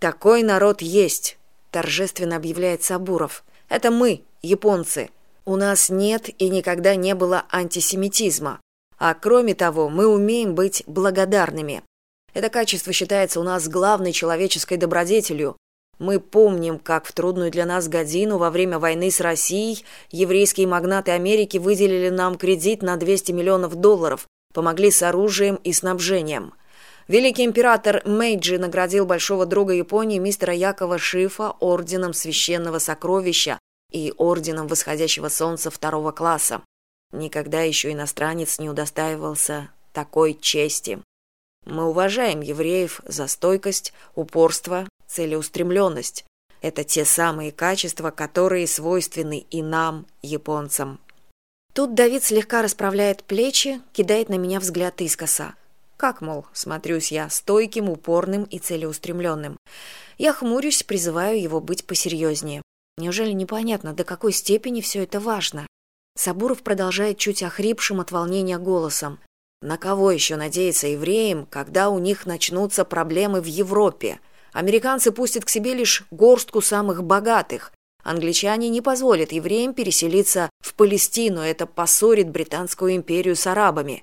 такой народ есть торжественно объявляет сабуров. Это мы японцы. У нас нет и никогда не было антисемитизма. А кроме того мы умеем быть благодарными. Это качество считается у нас главной человеческой добродетелью. Мы помним как в трудную для нас годину во время войны с россией еврейские магнаты америки выделили нам кредит на двести миллионов долларов помогли с оружием и снабжением великий император мэйджи наградил большого друга японии мистера якова шифа орденом священного сокровища и орденом восходящего солнца второго класса. Никогда еще иностранец не удостаивался такой чести. Мы уважаем евреев за стойкость упорство целеустремленность. Это те самые качества которые свойственны и нам японцам. Тут давид слегка расправляет плечи кидает на меня взгляд искоса как мол смотрюсь я стойким упорным и целеустремленным. Я хмурюсь призываю его быть посерьезнее. Неужели непонятно до какой степени все это важно? Сабуров продолжает чуть охрипшим от волнения голосом. На кого еще надеяться евреям когда у них начнутся проблемы в европе? Американцы пустят к себе лишь горстку самых богатых. Англичане не позволят евреям переселиться в палестину это поссорит британскую империю с арабами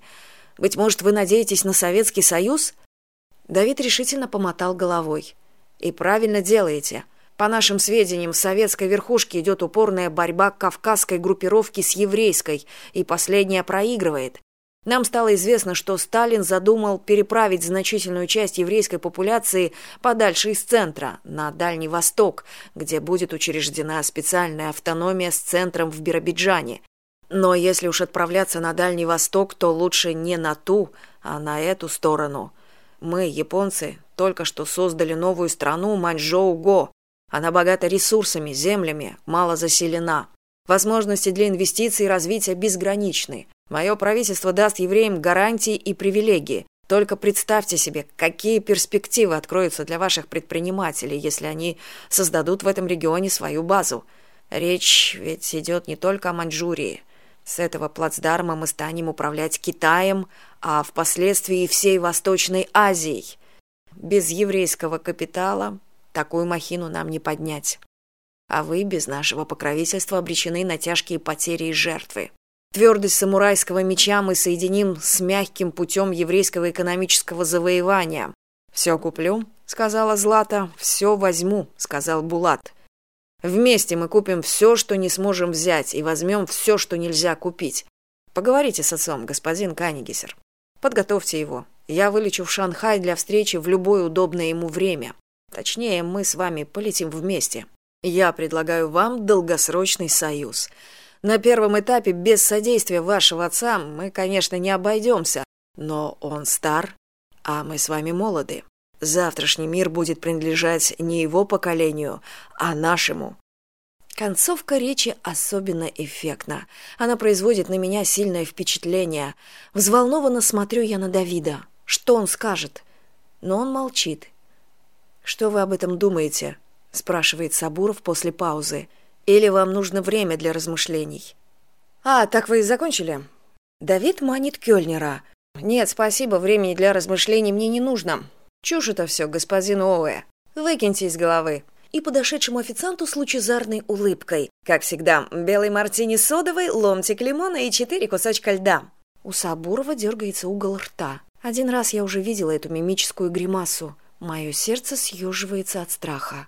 быть может вы надеетесь на советский союз? Давид решительно помотал головой. И правильно делаете. По нашим сведениям в советской верхушке идет упорная борьба кавказской группировки с еврейской и последняя проигрывает. Нам стало известно что сталин задумал переправить значительную часть еврейской популяции подальше из центра на дальний восток где будет учреждена специальная автономия с центром в биробиджане но если уж отправляться на дальний восток то лучше не на ту а на эту сторону. Мы японцы только что создали новую страну маньчжоу го она богата ресурсами землями мало заселена. Возможности для инвестиций и развития безграничны. Мое правительство даст евреям гарантии и привилегии. Только представьте себе какие перспективы откроются для ваших предпринимателей если они создадут в этом регионе свою базу. Речь ведь идет не только о маньчжурии с этого плацдарма мы станем управлять китаем а впоследствии всей восточной азией. Без еврейского капитала такую махину нам не поднять. А вы без нашего покровительства обречены на тяжкие потери и жертвы. Твердость самурайского меча мы соединим с мягким путем еврейского экономического завоевания. Все куплю сказала злата. Все возьму сказал булат вместе мы купим все что не сможем взять и возьмем все что нельзя купить. Поговорите с отцом господин канигисер. Подготовьте его. Я вылечу в шанхай для встречи в любое удобное ему время. Точнее мы с вами полетим вместе. Я предлагаю вам долгосрочный союз. На первом этапе без содействия вашего отца мы конечно не обойдемся но он стар а мы с вами молоды завтрашний мир будет принадлежать не его поколению а нашему. Концовка речи особенно эффектна. Она производит на меня сильное впечатление. Взволнованно смотрю я на давида. Что он скажет? Но он молчит. Что вы об этом думаете спрашивает сабуров после паузы. Или вам нужно время для размышлений? А так вы и закончили? Давид манит кёльнера. Нет спасибо времени для размышлений мне не нужно чушь это все господин оуэ. Выкиньте из головы. И подошедшему официанту с лучезарной улыбкой. Как всегда белый мартини содовый ломтик лимона и четыре кусочка льда. У сабурова дергается угол рта. Один раз я уже видела эту мимическую гримасу. Мое сердце съеживается от страха.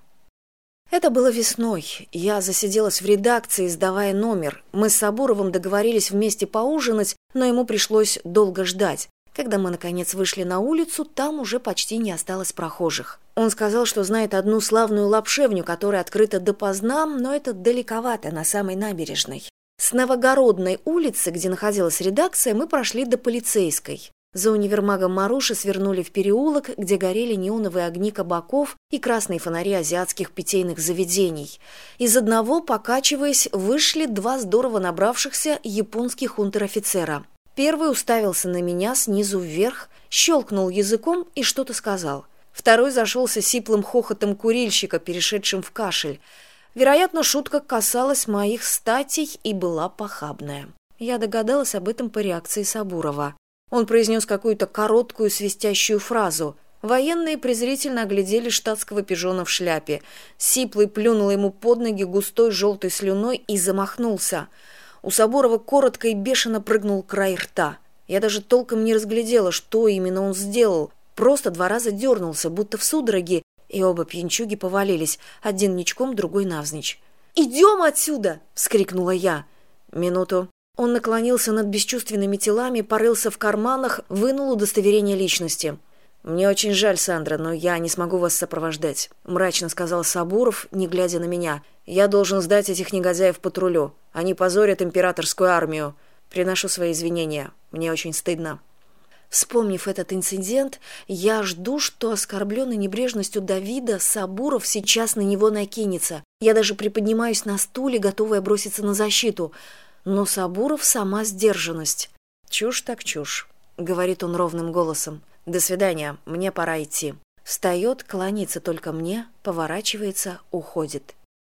Это было весной. Я засиделась в редакции сдавая номер. Мы с сабуровым договорились вместе поужинать но ему пришлось долго ждать когда мы наконец вышли на улицу там уже почти не осталось прохожих он сказал что знает одну славную лапшевню которая открыта допоздна но это далековато на самой набережной с новогородной улицы где находилась редакция мы прошли до полицейской за универмагом Маруши свернули в переулок, где горели неоновые огни кабаков и красные фонари азиатских питейных заведений. Из одного, покачиваясь, вышли два здорово набравшихся японских унтер-офицера. Первый уставился на меня снизу вверх, щелкнул языком и что-то сказал. Второй зашелся сиплым хохотом курильщика, перешедшим в кашель. Вероятно, шутка касалась моих статей и была похабная. Я догадалась об этом по реакции Сабурова он произнес какую то короткую свистящую фразу Военные презрительно оглядели штатского пижона в шляпе. Сиплый плюнул ему под ноги густой желтой слюной и замахнулся. У Соборова коротко и бешено прыгнул край рта. Я даже толком не разглядела, что именно он сделал. Просто два раза дернулся, будто в судороге, и оба пьянчуги повалились, один ничком, другой навзничь. «Идем отсюда!» — вскрикнула я. Минуту. Он наклонился над бесчувственными телами, порылся в карманах, вынул удостоверение личности. «Мне очень жаль, Сандра, но я не смогу вас сопровождать», — мрачно сказал Сабуров, не глядя на меня. «Я должен сдать этих негодяев патрулю. Они позорят императорскую армию. Приношу свои извинения. Мне очень стыдно». Вспомнив этот инцидент, я жду, что оскорбленный небрежностью Давида Сабуров сейчас на него накинется. Я даже приподнимаюсь на стуле, готовая броситься на защиту. Но Сабуров сама сдержанность. «Чушь так чушь», — говорит он ровным голосом. «До свидания, мне пора идти». Встает, кланяется только мне, поворачивается, уходит.